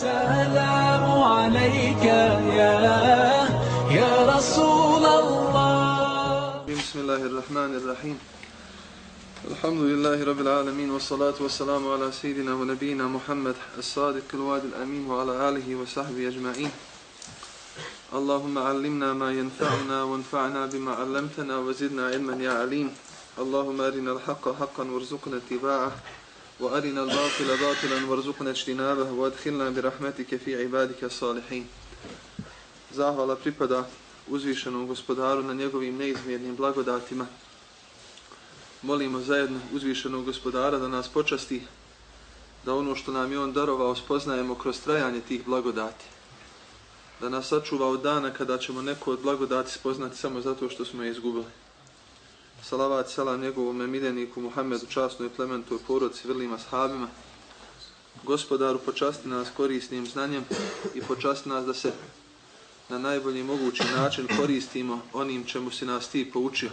السلام عليك يا يا رسول الله. بسم الله الرحمن الرحيم. الحمد لله رب العالمين والصلاة والسلام على سيدنا ونبينا محمد الصادق الوعد الأمين وعلى آله وصحبه أجمعين. اللهم علمنا ما ينفعنا وانفعنا بما علمتنا وزدنا علما يا عليم. اللهم أرنا الحق حقا وارزقنا اتباعه. وأرنا الباطل باطلا وارزقنا اجتنابه وادخلنا برحمتك في عبادك الصالحين Zahvala pripada uzvišenom gospodaru na njegovim neizmjernim blagodatima. Molimo zajedno uzvišenog gospodara da nas počasti da ono što nam je on darovao spoznajemo kroz trajanje tih blagodati. Da nas sačuva od dana kada ćemo neko od blagodati spoznati samo zato što smo je izgubili. Salavat selam njegovom emiljeniku Muhammedu, časnoj plementoj porodci, vrlima sahabima. Gospodaru, počasti nas korisnim znanjem i počasti nas da se na najbolji mogući način koristimo onim čemu si nas ti poučio.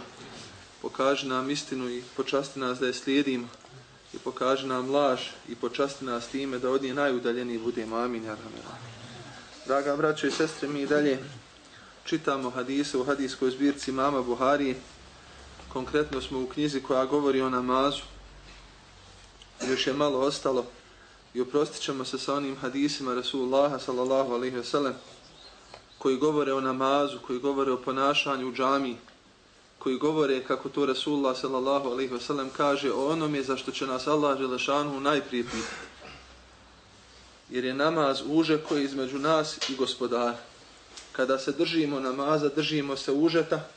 Pokaži nam istinu i počasti nas da je slijedimo i pokaži nam laž i počasti nas time da od nje najudaljeniji budemo. Amin. Draga braćo i sestre, mi dalje čitamo hadise u hadijskoj zbirci Mama Buharije konkretno smo u knjizi koja govori o namazu. Još je malo ostalo i oprostit ćemo se sa onim hadisima Rasulullaha sallallahu alaihi ve sellem koji govore o namazu, koji govore o ponašanju u džami, koji govore kako to Rasulullah sallallahu alaihi ve sellem kaže o onome za što će nas Allah želešanu najprije pitati. Jer je namaz uže koji između nas i gospodara. Kada se držimo namaza, držimo se užeta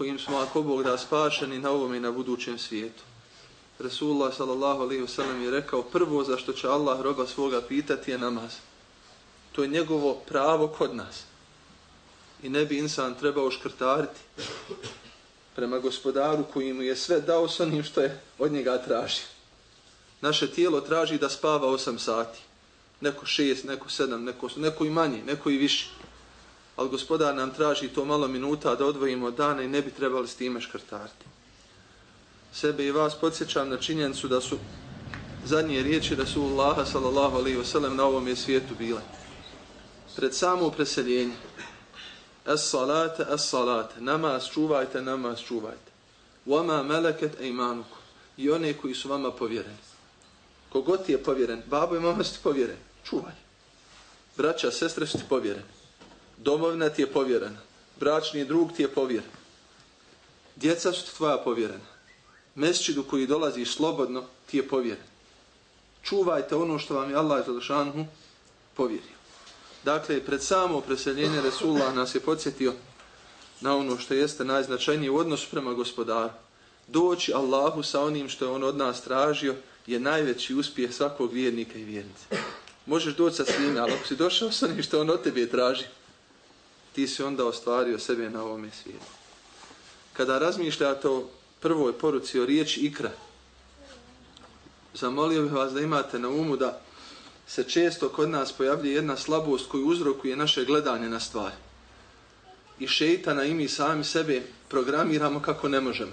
kojim smo ako Bog da spašeni na ovom i na budućem svijetu. Resulullah sallallahu alaihi wasallam je rekao prvo za što će Allah roba svoga pitati je namaz. To je njegovo pravo kod nas. I ne bi insan trebao škrtariti prema gospodaru koji mu je sve dao s onim što je od njega traži. Naše tijelo traži da spava 8 sati. Neko 6, neko 7, neko, neko i manje, neko i više ali gospodar nam traži to malo minuta da odvojimo dana i ne bi trebali s time škrtarti. Sebe i vas podsjećam na činjenicu da su zadnje riječi Rasulullaha sallallahu alaihi wasallam na ovom je svijetu bile. Pred samo preseljenje. Es salate, es salate. Namaz čuvajte, namaz čuvajte. Wama meleket eimanuku. I one koji su vama povjereni. Kogod ti je povjeren, babo i mama su ti povjereni. Čuvaj. Braća, sestre su ti povjereni domovina ti je povjerena, bračni drug ti je povjeren, djeca su tvoja povjerena, mesčidu koji dolaziš slobodno ti je povjeren. Čuvajte ono što vam je Allah Zalašanhu povjerio. Dakle, pred samo preseljenje Resulullah nas je podsjetio na ono što jeste najznačajnije u odnosu prema gospodaru. Doći Allahu sa onim što je on od nas tražio je najveći uspjeh svakog vjernika i vjernice. Možeš doći sa svime, ali ako si došao sa onim što on od tebe traži, ti si onda ostvario sebe na ovome svijetu. Kada razmišljate o prvoj poruci o riječi ikra, zamolio bih vas da imate na umu da se često kod nas pojavlja jedna slabost koju uzrokuje naše gledanje na stvari. I šeitana i mi sami sebe programiramo kako ne možemo.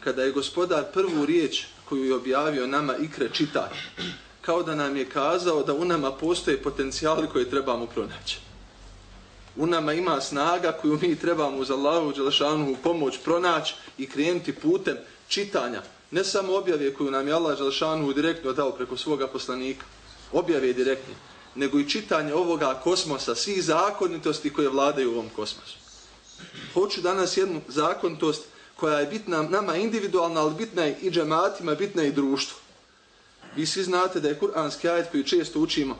Kada je gospodar prvu riječ koju je objavio nama ikre čitaj, kao da nam je kazao da u nama postoje potencijali koje trebamo pronaći u nama ima snaga koju mi trebamo uz Allahu Đelešanu pomoć pronaći i krenuti putem čitanja. Ne samo objave koju nam je Allah Đelešanu direktno dao preko svoga poslanika, objave direktne, nego i čitanje ovoga kosmosa, svih zakonitosti koje vladaju u ovom kosmosu. Hoću danas jednu zakonitost koja je bitna nama individualna, ali bitna je i džematima, bitna je i društvu. Vi svi znate da je kuranski ajet koji često učimo,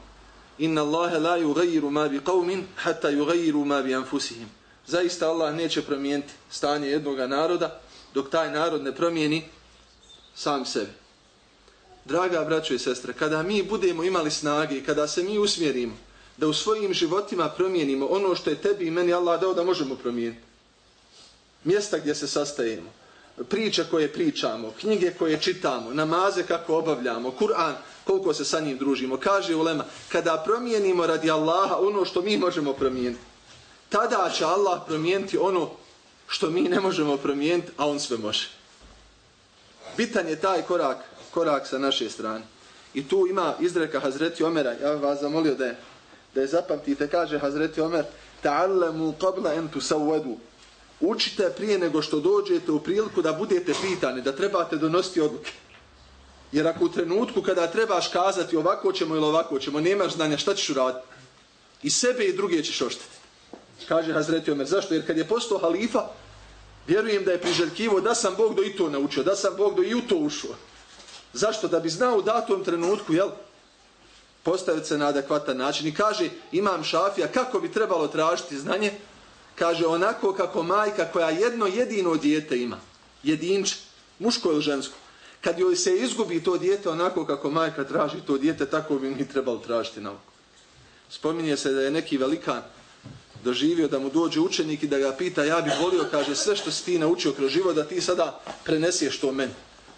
Inna Allahe la yugayiru ma bi qawmin hatta yugayiru ma bi anfusihim. Zaista Allah neće promijeniti stanje jednog naroda dok taj narod ne promijeni sam sebe. Draga braćo i sestre, kada mi budemo imali snage i kada se mi usmjerimo da u svojim životima promijenimo ono što je tebi i meni Allah dao da možemo promijeniti. Mjesta gdje se sastajemo, priče koje pričamo, knjige koje čitamo, namaze kako obavljamo, Kur'an, koliko se sa njim družimo. Kaže Ulema, kada promijenimo radi Allaha ono što mi možemo promijeniti, tada će Allah promijeniti ono što mi ne možemo promijeniti, a on sve može. Bitan je taj korak, korak sa naše strane. I tu ima izreka Hazreti Omera, ja bih vas zamolio da je, da je zapamtite, kaže Hazreti Omer, ta'allamu qabla an tusawwadu. Učite prije nego što dođete u priliku da budete pitani, da trebate donositi odluke. Jer ako u trenutku kada trebaš kazati ovako ćemo ili ovako ćemo, nemaš znanja, šta ćeš uraditi? I sebe i druge ćeš oštetiti. Kaže Hazreti Omer, zašto? Jer kad je postao halifa, vjerujem da je priželjkivo da sam Bog do i to naučio, da sam Bog do i u to ušao. Zašto? Da bi znao u datom trenutku, jel? Postaviti se na adekvatan način. I kaže, imam šafija, kako bi trebalo tražiti znanje? Kaže, onako kako majka koja jedno jedino dijete ima. jedinče, muško ili žensko. Kad joj se izgubi to dijete onako kako majka traži to dijete, tako bi mi trebalo tražiti nauku. Spominje se da je neki velikan doživio da mu dođe učenik i da ga pita, ja bih volio, kaže, sve što si ti naučio kroz život, da ti sada prenesiješ to meni.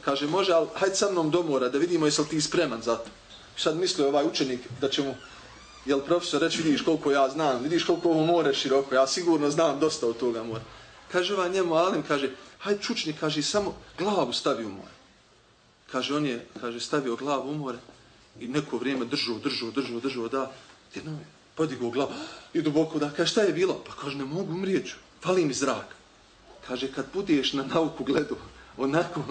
Kaže, može, ali hajde sa mnom do mora, da vidimo jesi li ti spreman za to. Sad misli ovaj učenik da će mu, jel profesor, reći, vidiš koliko ja znam, vidiš koliko ovo more široko, ja sigurno znam dosta od toga mora. Kaže ovaj njemu, Alim, kaže, hajde čučni, kaže, samo glavu stavi u more. Kaže, on je, kaže, stavio glavu u more i neko vrijeme držao, držao, držao, držao, da, jedno je, podigao glavu i duboko da, kaže, šta je bilo? Pa kaže, ne mogu umrijeću, fali mi zrak. Kaže, kad budeš na nauku gledu, onako,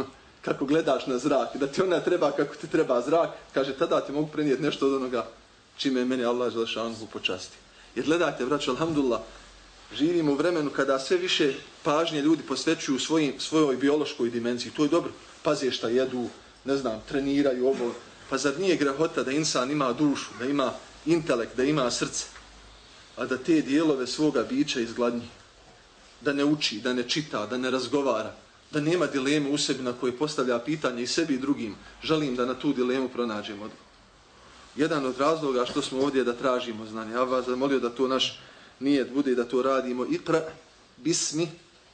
kako gledaš na zrak, da ti ona treba kako ti treba zrak, kaže, tada ti mogu prenijeti nešto od onoga čime je meni Allah Želešanu počasti. Jer gledajte, vraću, alhamdulillah, živimo u vremenu kada sve više pažnje ljudi posvećuju svojim, svojoj biološkoj dimenziji. To je dobro. Pazi šta jedu, ne znam, treniraju ovo. Pa zar nije grehota da insan ima dušu, da ima intelekt, da ima srce, a da te dijelove svoga bića izgladnji, da ne uči, da ne čita, da ne razgovara, da nema dileme u sebi na koje postavlja pitanje i sebi i drugim, želim da na tu dilemu pronađemo odgovor. Jedan od razloga što smo ovdje da tražimo znanje, ja vas zamolio da to naš nijet bude da to radimo Iqra bismi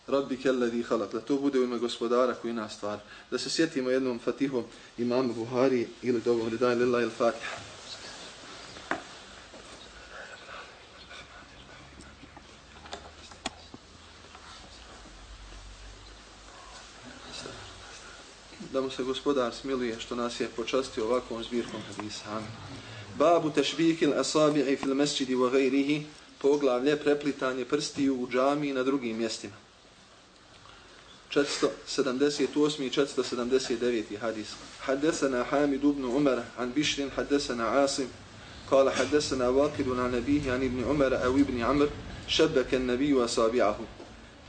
rabbi kelladi halak, da to bude u ime gospodara koji nas stvar. Da se sjetimo jednom fatihom imama Buhari ili dobom redaj lillahi il-fatiha. da mu se gospodar smiluje što nas je počastio ovakvom zbirkom hadisa. Babu tešbikil asabi'i fil mesjidi wa gajrihi, poglavlje preplitanje prstiju u džami i na drugim mjestima. 478 i 479 hadis. Haddesana Hamid ibn Umar an Bishrin, haddesana Asim, قال حدثنا واقد عن نبيه عن ابن عمر أو ابن عمر شبك النبي أصابعه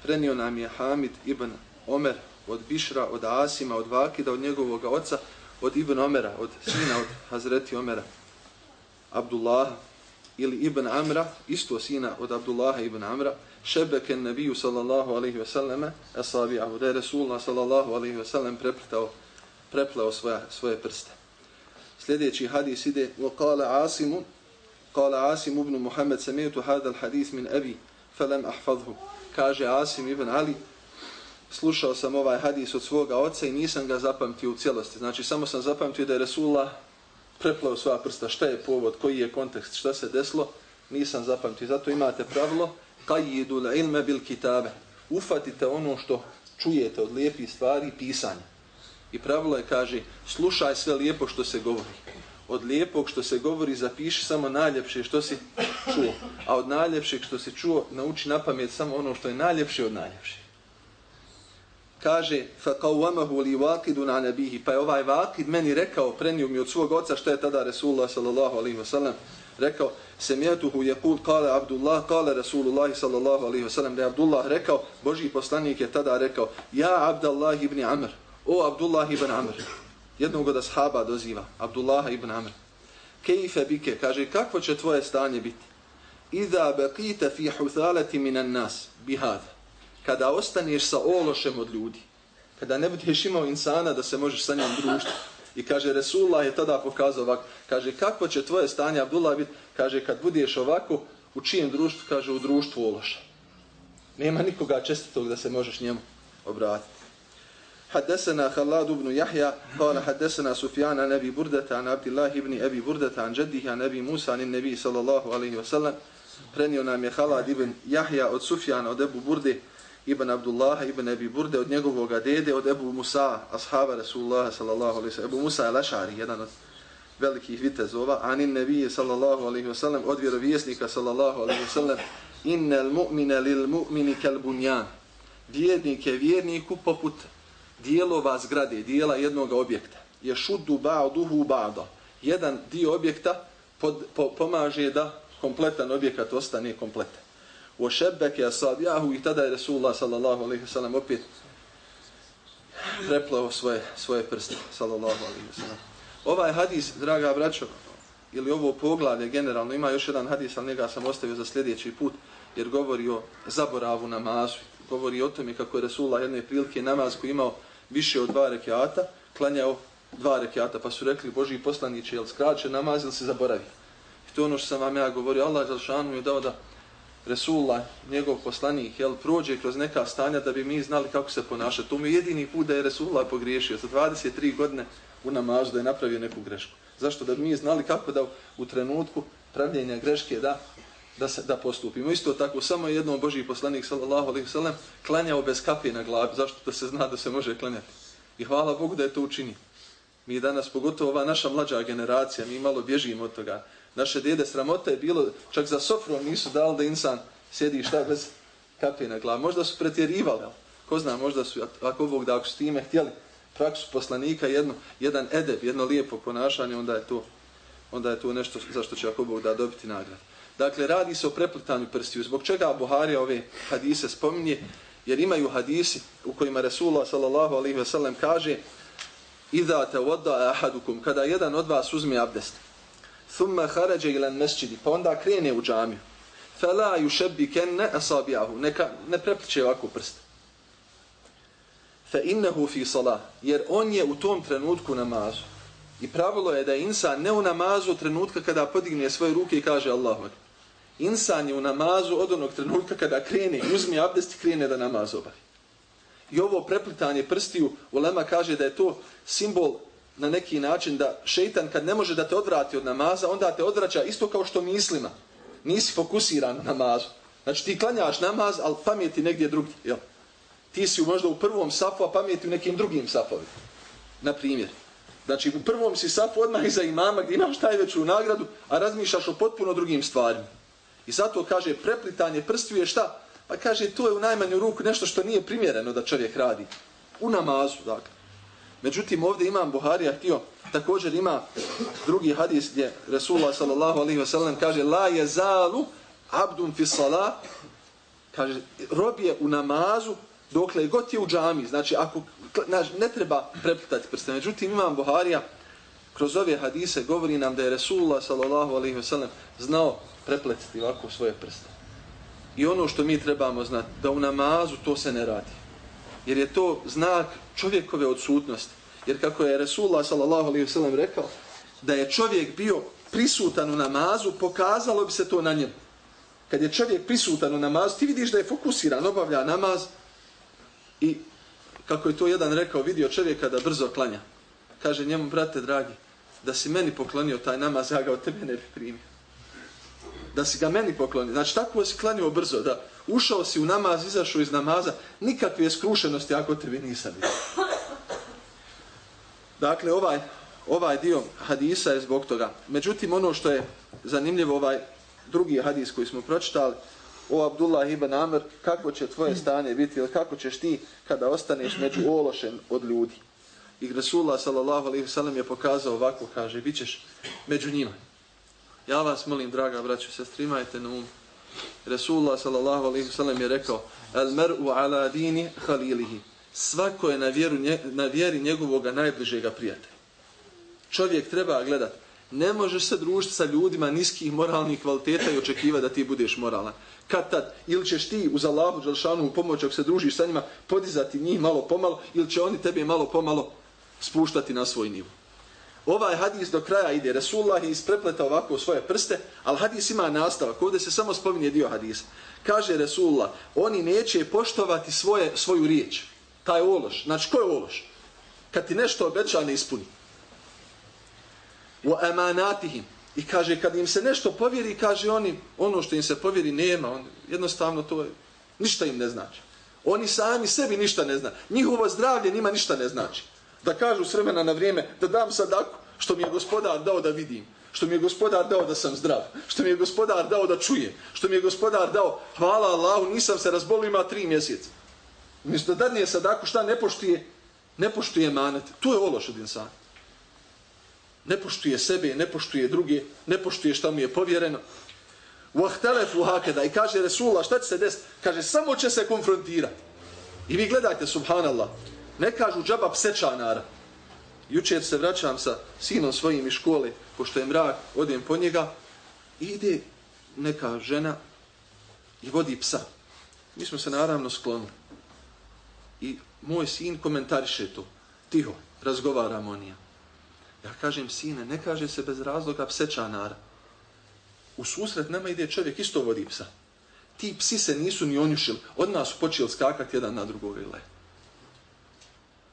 prenio nam je Hamid ibn Omer od Bišra, od Asima, od Vakida, od njegovog oca, od Ibn Omera, od sina, od Hazreti Omera, Abdullah ili Ibn Amra, isto sina od Abdullaha ibn Amra, šebeke nebiju sallallahu alaihi ve selleme, esabijahu, da je Resulullah sallallahu alaihi ve sellem prepletao, prepleo svoje, svoje prste. Sljedeći hadis ide, wa qala Asimu, qala Asim ibn Muhammed, samijetu hadal hadis min abi, felem ahfadhu. Kaže Asim ibn Ali, slušao sam ovaj hadis od svoga oca i nisam ga zapamtio u cijelosti. Znači, samo sam zapamtio da je Resulullah preplao svoja prsta. Šta je povod, koji je kontekst, šta se desilo, nisam zapamtio. Zato imate pravilo, kajidu la ilme bil kitabe. Ufatite ono što čujete od lijepih stvari pisanja. I pravilo je, kaže, slušaj sve lijepo što se govori. Od lijepog što se govori zapiši samo najljepše što si čuo. A od najljepšeg što si čuo nauči na pamet samo ono što je najljepše od najljepšeg kaže fa li waqidun an abihi pa je ovaj vakid meni rekao prenio mi od svog oca što je tada Resulullah sallallahu alejhi ve sellem rekao Semjetuhu yaqul qala Abdullah qala Rasulullah sallallahu alaihi wasallam, da je Abdullah rekao božji poslanik je tada rekao ja Abdullah ibn Amr o Abdullah ibn Amr. Jednog od ashaba doziva Abdullah ibn Amr kejfe bike? Kaže kakvo će tvoje stanje biti? Iza baqita fi huthalati minan nas bihadha. Kada ostaneš sa ološem od ljudi, kada ne budeš imao insana da se možeš sa njom družiti. I kaže, Resulullah je tada pokazao ovako, kaže, kako će tvoje stanje, Abdullah, biti, kaže, kad budeš ovako, u čijem društvu, kaže, u društvu ološa. Nema nikoga čestitog da se možeš njemu obratiti. حدثنا خلاد بن يحيى قال حدثنا سفيان عن ابي برده عن عبد الله بن ابي برده عن جده عن ابي موسى عن النبي صلى الله عليه وسلم prenio nam je Halad ibn Jahja od Sufjana od Ebu Burde ibn Abdullah ibn Abi Burde od njegovog dede od Ebu Musa ashaba Rasulullah sallallahu alejhi ve sellem Ebu Musa al-Ash'ari jedan od velikih vitezova, anin nebije sallallahu alaihi wa sallam, od vjerovjesnika sallallahu alaihi wa sallam, innel mu'mine lil mu'mini kel bunjan. Vjernik je vjerniku poput dijelova zgrade, dijela jednog objekta. Je šuddu ba'duhu ba'da. Jedan dio objekta pod, po, pomaže da kompletan objekat ostane kompletan. O šebbeke asabijahu i tada je Resulullah sallallahu alaihi wasallam opet preplao svoje, svoje prste sallallahu alaihi wasallam. Ovaj hadis, draga braćo, ili ovo poglavlje generalno, ima još jedan hadis, ali njega sam ostavio za sljedeći put, jer govori o zaboravu namazu. Govori o tome kako je Resulullah jedne prilike namaz koji imao više od dva rekiata, klanjao dva rekiata, pa su rekli Boži poslaniće, jel skraće namaz ili se zaboravi? I to je ono što sam vam ja govorio, Allah Đalšanu je dao da Resulullah, njegov poslanik, jel, prođe kroz neka stanja da bi mi znali kako se ponašati. To mi je jedini put da je Resulullah pogriješio. Za 23 godine u namazu da je napravio neku grešku. Zašto? Da bi mi znali kako da u trenutku pravljenja greške da da se da postupimo. Isto tako samo jednom Boži poslanik sallallahu alaihi sallam, klanjao bez kape na glavi. Zašto? Da se zna da se može klanjati. I hvala Bogu da je to učini. Mi danas, pogotovo ova naša mlađa generacija, mi malo bježimo od toga. Naše dede sramota je bilo, čak za sofrom nisu dali da insan sjedi šta bez kape na glavi. Možda su pretjerivali, ko zna, možda su, ako Bog da, ako su time htjeli praksu poslanika, jedno, jedan edeb, jedno lijepo ponašanje, onda je to, onda je to nešto za što će ako Bog da dobiti nagrad. Dakle, radi se o preplitanju prstiju. Zbog čega Buharija ove hadise spominje? Jer imaju hadisi u kojima Resulullah sallallahu alaihi ve sellem kaže Iza te voda ahadukum, kada jedan od vas uzme abdest, thumma harađe ilan mesčidi, pa onda krene u džamiju, fala yushabbikanna asabi'ahu neka ne prepliče ovako prst. Fa innahu fi salah, jer on je u tom trenutku namazu. I pravilo je da je insan ne u namazu trenutka kada podigne svoje ruke i kaže Allahu akbar. Insan je u namazu od onog trenutka kada krene, i uzme abdest i krene da namaz obavi. I ovo preplitanje prstiju, Ulema kaže da je to simbol na neki način da šeitan kad ne može da te odvrati od namaza, onda te odvraća isto kao što mislima. Nisi fokusiran na namazu. Znači ti klanjaš namaz, ali pameti negdje drugdje. Jel? Ti si možda u prvom safu, a pameti u nekim drugim safovima. Na primjer. Znači u prvom si safu odmah iza imama gdje imaš najveću nagradu, a razmišljaš o potpuno drugim stvarima. I zato kaže preplitanje prstiju je šta? Pa kaže to je u najmanju ruku nešto što nije primjereno da čovjek radi. U namazu, dakle. Međutim, ovdje imam Buharija htio, također ima drugi hadis gdje Resulullah sallallahu alaihi ve sellem kaže La je zalu abdun fi salah kaže, rob je u namazu dokle god je u džami. Znači, ako ne treba preplitati prste. Međutim, imam Buharija kroz ove hadise govori nam da je Resulullah sallallahu alaihi ve sellem znao prepletiti ovako svoje prste. I ono što mi trebamo znati, da u namazu to se ne radi. Jer je to znak čovjekove odsutnosti. Jer kako je Resulullah sallallahu alaihi wasallam rekao, da je čovjek bio prisutan u namazu, pokazalo bi se to na njemu. Kad je čovjek prisutan u namazu, ti vidiš da je fokusiran, obavlja namaz i kako je to jedan rekao, vidio čovjeka da brzo klanja. Kaže njemu, brate dragi, da si meni poklonio taj namaz, ja ga od tebe ne bi primio da si ga meni pokloni. Znači, tako si klanio brzo, da ušao si u namaz, izašao iz namaza, nikakve skrušenosti ako tebi nisam vidio. Dakle, ovaj, ovaj dio hadisa je zbog toga. Međutim, ono što je zanimljivo, ovaj drugi hadis koji smo pročitali, o Abdullah ibn Amr, kako će tvoje stanje biti, ili kako ćeš ti kada ostaneš među ološen od ljudi. I Rasulullah sallallahu alaihi sallam je pokazao ovako, kaže, bit ćeš među njima. Ja vas molim, draga braćo, sestri, imajte na um. Resulullah sallallahu alaihi sallam je rekao El mer'u ala dini halilihi. Svako je na, vjeru, na vjeri njegovog najbližega prijatelja. Čovjek treba gledat. Ne možeš se družiti sa ljudima niskih moralnih kvaliteta i očekiva da ti budeš moralan. Kad tad, ili ćeš ti uz Allahu Đalšanu pomoć ako se družiš sa njima, podizati njih malo pomalo, ili će oni tebe malo pomalo spuštati na svoj nivu. Ovaj hadis do kraja ide. Resulullah je isprepleta ovako svoje prste, ali hadis ima nastavak. Ovdje se samo spominje dio hadisa. Kaže Resulullah, oni neće poštovati svoje, svoju riječ. Taj ološ. Znači, ko je ološ? Kad ti nešto obeća, ne ispuni. U emanatihim. I kaže, kad im se nešto povjeri, kaže oni, ono što im se povjeri nema. On, jednostavno to je, ništa im ne znači. Oni sami sebi ništa ne zna. Njihovo zdravlje njima ništa ne znači da kažu s vremena na vrijeme da dam sadaku, što mi je gospodar dao da vidim, što mi je gospodar dao da sam zdrav, što mi je gospodar dao da čujem, što mi je gospodar dao, hvala Allahu, nisam se razbolio, ima tri mjeseca. Umjesto da dadnije sadaku, šta ne poštije, Ne poštuje manet. Tu je ološ od insana. Ne poštuje sebe, ne poštuje druge, ne poštuje šta mu je povjereno. Uahtelefu hakeda i kaže Resula, šta će se desiti? Kaže, samo će se konfrontirati. I vi gledajte, subhanallah, ne kažu džaba psečanara. Jučer se vraćam sa sinom svojim iz škole, pošto je mrak, odijem po njega, i ide neka žena i vodi psa. Mi smo se naravno sklonili. I moj sin komentariše to. Tiho, razgovaramo o nija. Ja kažem, sine, ne kaže se bez razloga psečanara. U susret nama ide čovjek, isto vodi psa. Ti psi se nisu ni onjušili. Od nas su počeli skakati jedan na drugog ili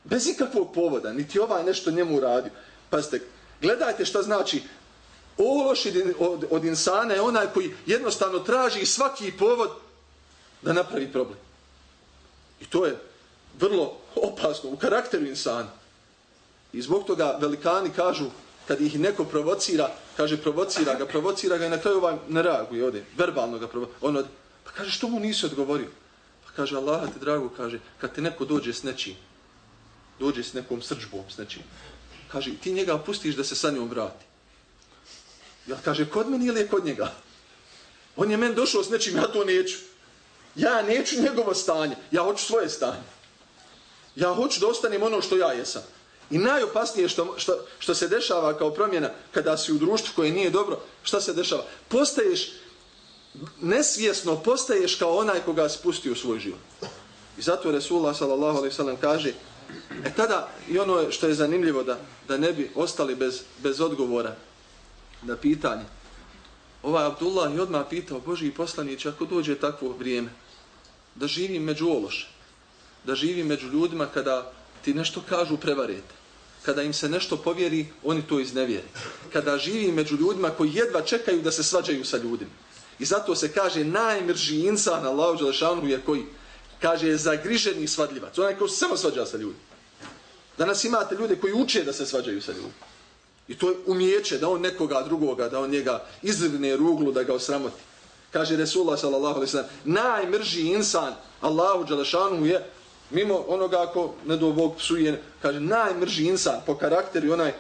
Bez ikakvog povoda, niti ovaj nešto njemu uradio. Pazite, gledajte šta znači ološ od, od insana je onaj koji jednostavno traži svaki povod da napravi problem. I to je vrlo opasno u karakteru insana. I zbog toga velikani kažu, kad ih neko provocira, kaže provocira ga, provocira ga i na kraju ovaj ne reaguje, ode, verbalno ga provocira. On ode, pa kaže, što mu nisi odgovorio? Pa kaže, Allah te drago, kaže, kad te neko dođe s nečim, dođe s nekom srđbom, s nečim, kaže, ti njega pustiš da se sa njom vrati. Ja kaže, kod meni ili je kod njega? On je meni došao s nečim, ja to neću. Ja neću njegovo stanje, ja hoću svoje stanje. Ja hoću da ostanem ono što ja jesam. I najopasnije što, što, što se dešava kao promjena kada si u društvu koje nije dobro, šta se dešava? Postaješ, nesvjesno postaješ kao onaj koga spusti u svoj život. I zato Resulullah sallallahu alaihi kaže, e tada i ono što je zanimljivo da, da ne bi ostali bez, bez odgovora na pitanje. Ovaj Abdullah je odmah pitao, Boži poslanić, ako dođe takvo vrijeme, da živim među ološe, da živim među ljudima kada ti nešto kažu prevarete, kada im se nešto povjeri, oni to iznevjeri. Kada živi među ljudima koji jedva čekaju da se svađaju sa ljudima. I zato se kaže najmrži insan Allahu Đelešanu je koji kaže je zagriženi svadljivac. Onaj ko samo svađa sa ljudima. Danas imate ljude koji uče da se svađaju sa ljudima. I to je umijeće da on nekoga drugoga, da on njega izrgne ruglu, da ga osramoti. Kaže Resulullah sallallahu alaihi sallam, najmrži insan Allahu Đalešanu je mimo onoga ako ne do Bog psuje, kaže najmrži insan po karakteru onaj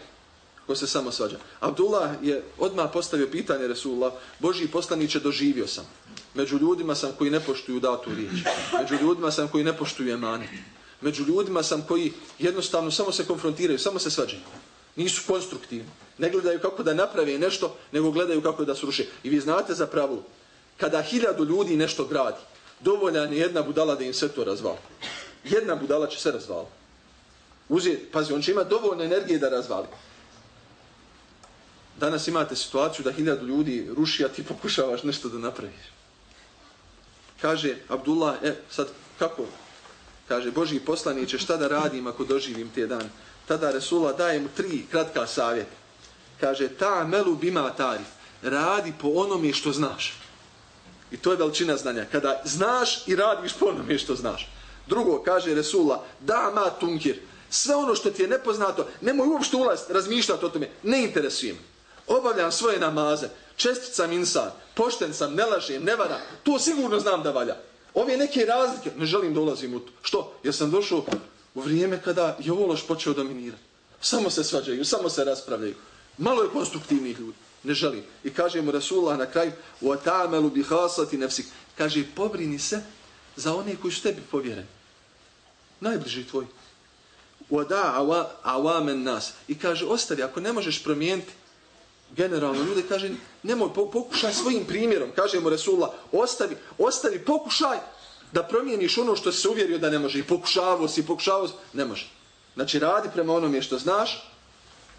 ko se samo svađa. Abdullah je odmah postavio pitanje Resulullah, Boži poslaniće doživio sam. Među ljudima sam koji ne poštuju datu riječ. Među ljudima sam koji ne poštuju emanet. Među ljudima sam koji jednostavno samo se konfrontiraju, samo se svađaju. Nisu konstruktivni. Ne gledaju kako da naprave nešto, nego gledaju kako da sruše. I vi znate za pravu, kada hiljadu ljudi nešto gradi, dovoljan je jedna budala da im sve to razvali jedna budala će se razvali. Uzi, pazi, on će imati dovoljno energije da razvali. Danas imate situaciju da hiljadu ljudi ruši, a ti pokušavaš nešto da napraviš. Kaže Abdullah, e, sad, kako? Kaže, Boži poslaniće, šta da radim ako doživim te dan? Tada Resula daje mu tri kratka savjeta. Kaže, ta melu bima tarif, radi po onome što znaš. I to je veličina znanja. Kada znaš i radiš po onome što znaš. Drugo, kaže Resula, da ma tunkir, sve ono što ti je nepoznato, nemoj uopšte ulaz razmišljati o tome, ne interesujem. Obavljam svoje namaze, čestit sam insan, pošten sam, ne lažem, ne varam. to sigurno znam da valja. Ove neke razlike, ne želim da ulazim u to. Što? Jer sam došao u vrijeme kada je ovo loš počeo dominirati. Samo se svađaju, samo se raspravljaju. Malo je konstruktivnih ljudi. Ne želim. I kaže mu Rasulullah na kraju, u atamelu bihasati nefsik. Kaže, pobrini se za one koji su tebi povjereni. Najbliži tvoj. Uada awamen nas. I kaže, ostavi, ako ne možeš promijeniti generalno ljude, kaže, nemoj, pokušaj svojim primjerom. Kaže mu Resulullah, ostavi, ostavi, pokušaj da promijeniš ono što se uvjerio da ne može. I pokušavao si, pokušavao si, ne može. Znači, radi prema onome što znaš,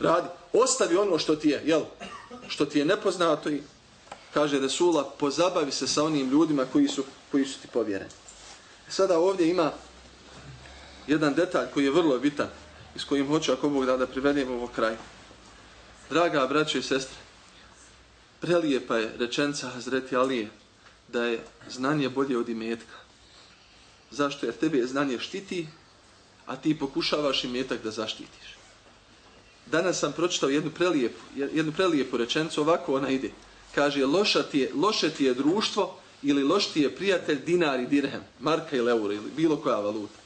radi, ostavi ono što ti je, jel, što ti je nepoznato i kaže Resulullah, pozabavi se sa onim ljudima koji su, koji su ti povjereni. Sada ovdje ima jedan detalj koji je vrlo bitan i s kojim hoću ako Bog da da privedemo ovo kraju. Draga braće i sestre, prelijepa je rečenca Hazreti Alije da je znanje bolje od imetka. Zašto? Jer tebe znanje štiti, a ti pokušavaš imetak da zaštitiš. Danas sam pročitao jednu prelijepu, jednu prelijepu rečencu, ovako ona ide. Kaže, loša ti je, loše ti je društvo ili loš ti je prijatelj dinar i dirhem, marka ili euro ili bilo koja valuta.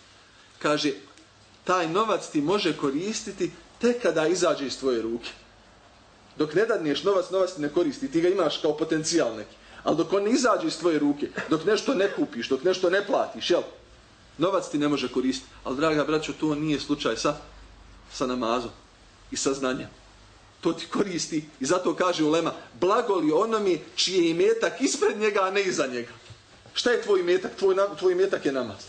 Kaže, taj novac ti može koristiti tek kada izađe iz tvoje ruke. Dok ne dadneš novac, novac ti ne koristi, ti ga imaš kao potencijal neki. Ali dok on ne izađe iz tvoje ruke, dok nešto ne kupiš, dok nešto ne platiš, jel? Novac ti ne može koristiti. Ali, draga braćo, to nije slučaj sa, sa namazom i sa znanjem. To ti koristi i zato kaže Ulema, blago li onomi čiji je imetak ispred njega, a ne iza njega. Šta je tvoj imetak? Tvoj, tvoj imetak je namaz.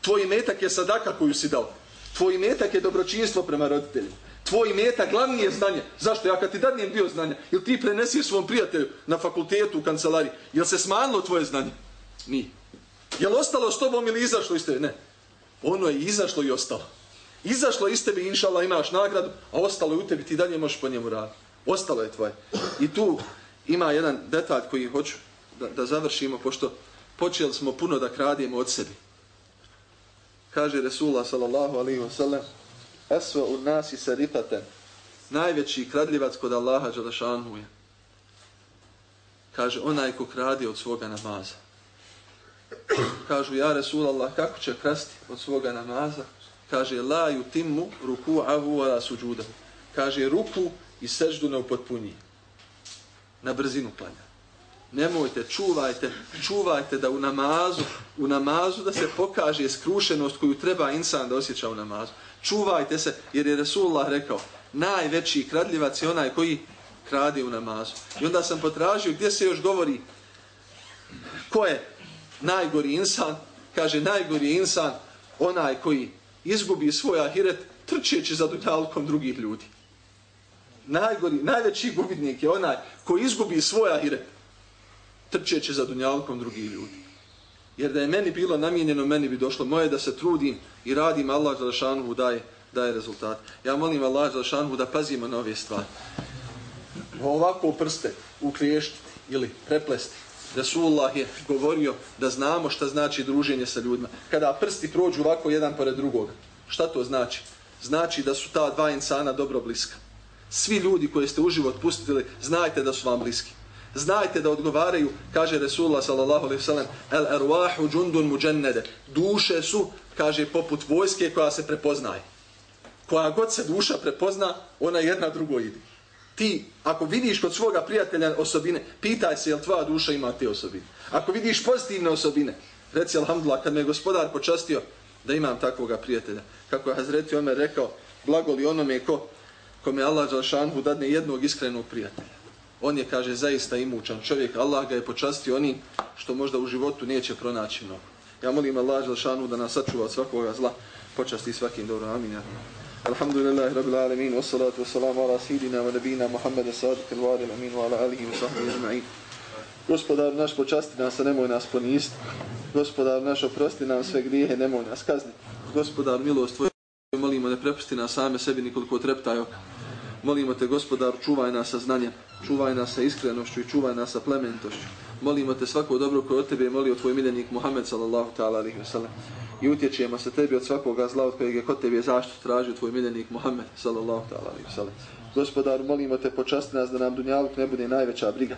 Tvoj imetak je sadaka koju si dao. Tvoj imetak je dobročinstvo prema roditeljima. Tvoj meta glavni je znanje. Zašto? Ja kad ti dadnijem dio znanja, ili ti prenesi svom prijatelju na fakultetu, u kancelariji, jel se smanilo tvoje znanje? Nije. Jel ostalo s tobom ili izašlo iz tebe? Ne. Ono je izašlo i ostalo. Izašlo iz tebe, inšala, imaš nagradu, a ostalo je u tebi, ti dalje možeš po njemu raditi. Ostalo je tvoje. I tu ima jedan detalj koji hoću da, da završimo, pošto počeli smo puno da kradijemo od sebi. Kaže Resula sallallahu alaihi wa sallam, Esve u nas i ripate, najveći kradljivac kod Allaha Đalašanu je. Kaže, onaj ko kradi od svoga namaza. Kažu, ja Resulallah, kako će krasti od svoga namaza? Kaže, la jutimmu ruku avu ala suđudahu. Kaže, ruku i seždu ne upotpunji. Na brzinu planja. Nemojte, čuvajte, čuvajte da u namazu, u namazu da se pokaže skrušenost koju treba insan da osjeća u namazu. Čuvajte se, jer je Resulullah rekao, najveći kradljivac je onaj koji krade u namazu. I onda sam potražio gdje se još govori ko je najgori insan, kaže najgori insan onaj koji izgubi svoj ahiret trčeći za dunjalkom drugih ljudi. Najgori, najveći gubitnik je onaj koji izgubi svoj ahiret trčeći za dunjalkom drugih ljudi. Jer da je meni bilo namijenjeno, meni bi došlo moje da se trudim i radim Allah za šanuhu daje, daje rezultat. Ja molim Allah za šanuhu da pazimo na ove stvari. Ovako prste uklještiti ili preplesti Rasulullah je govorio da znamo šta znači druženje sa ljudima. Kada prsti prođu ovako jedan pored drugog, šta to znači? Znači da su ta dva insana dobro bliska. Svi ljudi koje ste u život pustili, znajte da su vam bliski. Znajte da odgovaraju, kaže Resulullah sallallahu alaihi sallam, el erwahu džundun muđennede. Duše su, kaže, poput vojske koja se prepoznaje. Koja god se duša prepozna, ona jedna drugo ide ti, ako vidiš kod svoga prijatelja osobine, pitaj se jel tvoja duša ima te osobine. Ako vidiš pozitivne osobine, reci alhamdulillah, kad me gospodar počastio da imam takvoga prijatelja. Kako je Hazreti Omer rekao, blago li onome ko, ko me Allah Đalšanhu dadne jednog iskrenog prijatelja on je, kaže, zaista imućan čovjek. Allah ga je počastio onim što možda u životu neće pronaći mnogo. Ja molim Allah Želšanu da nas sačuva od svakoga zla, počasti svakim dobro. Amin. Alhamdulillahi rabbil alemin, wassalatu wassalamu ala sidina wa nabina Muhammeda sadiq al-wadil wa ala alihi wa sahbihi izma'in. Gospodar naš, počasti nas, a nemoj nas ponist. Gospodar naš, oprosti nam sve grijehe, nemoj nas kazni. Gospodar, milost tvoje, molimo, ne prepusti nas same sebi nikoliko treptaj oka. Molimo te, gospodar, čuvaj nas sa znanjem čuvaj nas sa iskrenošću i čuvaj nas sa plemenitošću. Molimo te svako dobro koje od tebe moli od tvoj miljenik Muhammed sallallahu ta'ala alihi wasallam. i utječemo se tebi od svakoga zla od kojeg je kod tebe zaštitu tražio tvoj miljenik Muhammed sallallahu ta'ala alihi wasallam. Gospodaru, molimo te, počasti nas da nam dunjaluk ne bude najveća briga.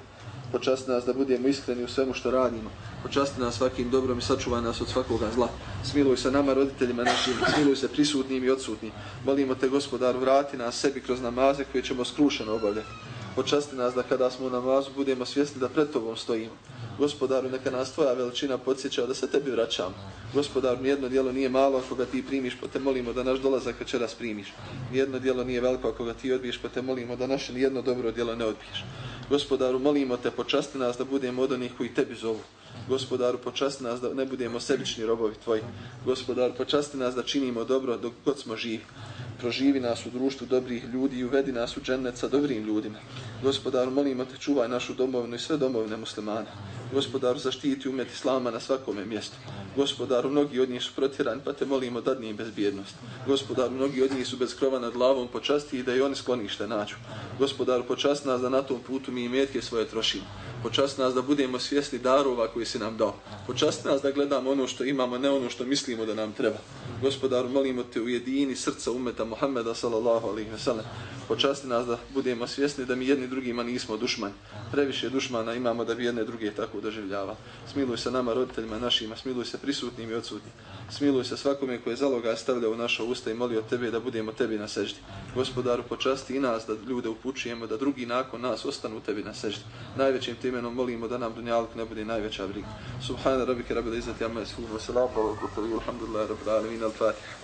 Počasti nas da budemo iskreni u svemu što radimo. Počasti nas svakim dobrom i sačuvaj nas od svakoga zla. Smiluj se nama, roditeljima našim, smiluj se prisutnim i odsutnim. Molimo te, gospodaru, vrati nas sebi kroz namaze koje ćemo skrušeno obavljati. Počasti nas da kada smo u namazu budemo svjesni da pred tobom stojimo. Gospodaru, neka nas tvoja veličina podsjeća da se tebi vraćamo. Gospodaru, nijedno dijelo nije malo ako ga ti primiš, pa te molimo da naš dolazak večeras primiš. Nijedno dijelo nije veliko ako ga ti odbiješ, pa te molimo da naše nijedno dobro dijelo ne odbiješ. Gospodaru, molimo te, počasti nas da budemo od onih koji tebi zovu. Gospodaru, počasti nas da ne budemo sebični robovi tvoji. Gospodaru, počasti nas da činimo dobro dok god smo živi. Proživi nas u društvu dobrih ljudi i uvedi nas u džennet sa dobrim ljudima. Gospodaru, molimo te, čuvaj našu domovinu i sve domovine muslimane. Gospodaru, zaštiti umet Islama na svakome mjestu. Gospodaru, mnogi od njih su protjerani, pa te molimo dadni im bezbjednost. Gospodaru, mnogi od njih su bez krova nad glavom, počasti i da i oni sklonište nađu. Gospodaru, počasti nas da na tom putu mi imetke svoje trošimo. Počasti nas da budemo svjesni darova koji si nam dao. Počasti nas da gledamo ono što imamo, ne ono što mislimo da nam treba. Gospodaru, molimo te ujedini srca umeta Muhammeda sallallahu alaihi wa sallam počasti nas da budemo svjesni da mi jedni drugima nismo dušmani. Previše dušmana imamo da bi jedne druge tako doživljava. Smiluj se nama roditeljima našima, smiluj se prisutnim i odsutnim. Smiluj se svakome koje zaloga stavlja u naša usta i molio tebe da budemo tebi na seždi. Gospodaru, počasti i nas da ljude upućujemo, da drugi nakon nas ostanu tebi na seždi. Najvećim timenom molimo da nam dunjaluk ne bude najveća briga. Subhana rabbike rabbil izzati amma yasifun wa salamun ala al-mursalin walhamdulillahi rabbil alamin. Al-Fatiha.